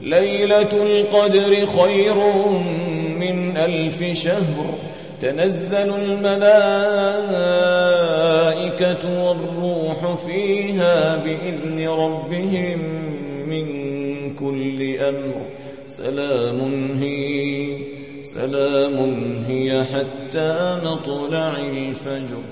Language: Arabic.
ليلة القدر خير من ألف شهر. تنزل الملائكة والروح فيها بإذن ربهم من كل أمر. سلام هي سلام هي حتى مطلع الفجر.